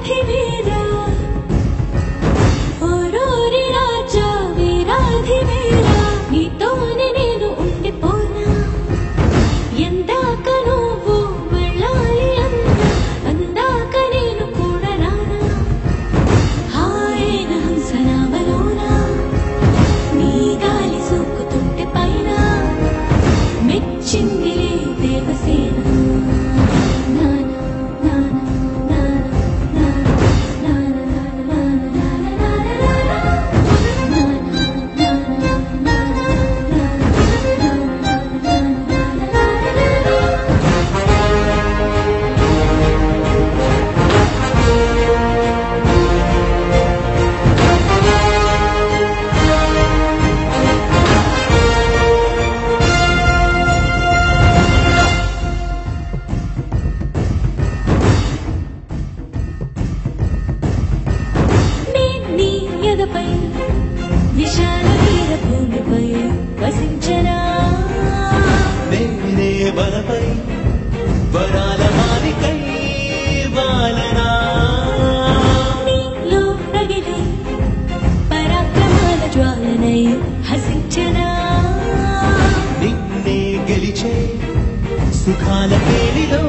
পৃথিবীর ಸುಖಾನ ಕೇಳಿದೋ